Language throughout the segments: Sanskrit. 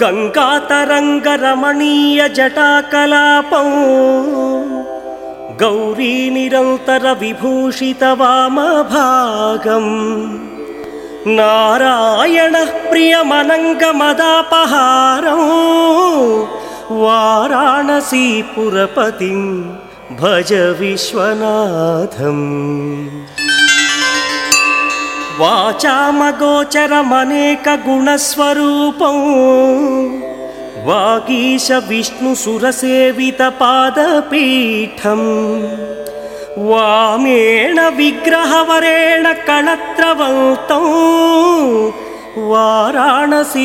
गङ्गातरङ्गरमणीयजटाकलापौ गौरीनिरन्तरविभूषितवामभागम् नारायणः प्रियमनङ्गमदापहारौ वाराणसीपुरपतिं भज विश्वनाथम् वाचामगोचरमनेकगुणस्वरूपौ वागीश विष्णुसुरसेवितपादपीठम् वामेण विग्रहवरेण कणत्रवन्तौ वाराणसीपुरपतिं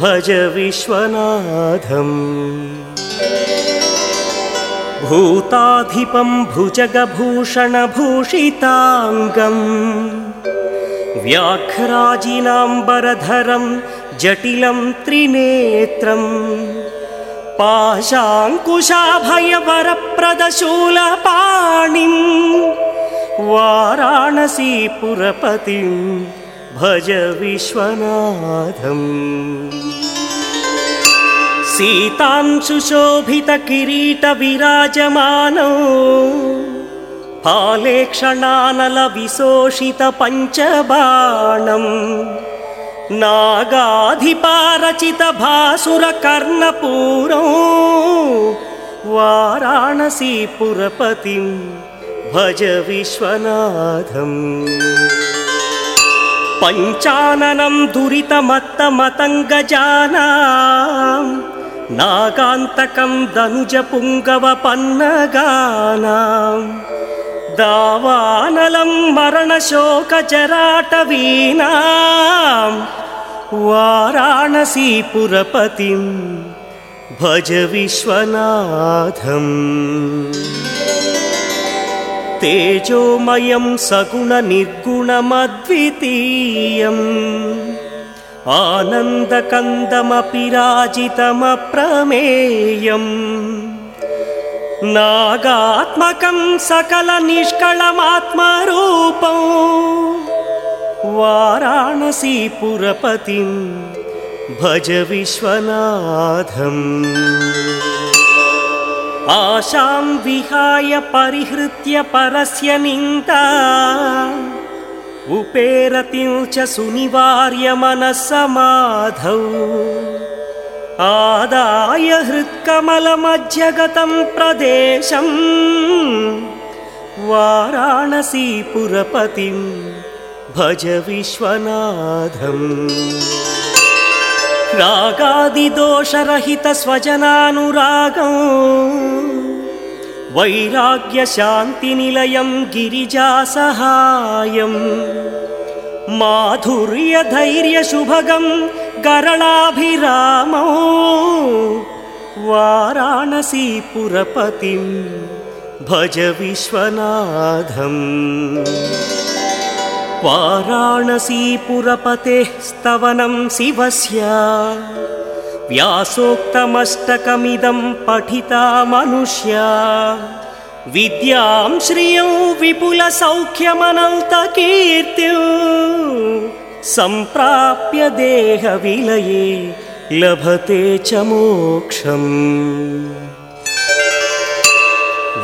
भज विश्वनाथम् भूताधिपं भुजगभूषणभूषिताङ्गम्। व्याघ्राजिनाम्बरधरं जटिलं त्रिनेत्रम्। पाशाङ्कुशाभयवरप्रदशूलपाणिम् वाराणसीपुरपतिं भज विश्वनाथम् सीतांशुशोभितकिरीटविराजमानौ हालेक्षणानलविशोषितपञ्चबाणम् नागाधिपारचितभासुरकर्णपूरौ। वाराणसीपुरपतिं भज विश्वनाथम्। पञ्चाननं दुरितमत्तमतङ्गजानाम् नागान्तकं दनुजपुङ्गवपन्नगानाम् दावानलं मरणशोकजराटवीनां वाराणसीपुरपतिं भज विश्वनाथम्। तेजोमयं सगुणनिर्गुणमद्वितीयम् आनन्दकन्दमपि राजितमप्रमेयम् नागात्मकं सकलनिष्कळमात्मरूपौ वाराणसीपुरपतिं भज विश्वनाथम्। आशां विहाय परिहृत्य परस्य निन्दा उपेरतिं च सुनिवार्य मनःसमाधौ आदाय हृत्कमलमध्यगतं प्रदेशम्। वाराणसीपुरपतिं भज विश्वनाथम्। रागादिदोषरहितस्वजनानुरागौ वैराग्यशान्तिनिलयं गिरिजासहायम् माधुर्यधैर्यशुभगं गरलाभिरामौ। वाराणसीपुरपतिं भज विश्वनाथम् वाराणसीपुरपतेः स्तवनं शिवस्य व्यासोक्तमष्टकमिदं पठिता मनुष्या। विद्यां श्रियं विपुलसौख्यमनन्तकीर्तिं सम्प्राप्य देहविलये लभते च मोक्षम्।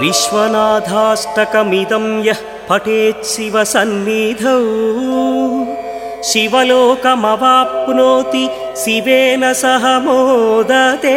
विश्वनाथाष्टकमिदं यः पठेत् शिवसन्निधौ शिवलोकमवाप्नोति शिवेन सह मोदते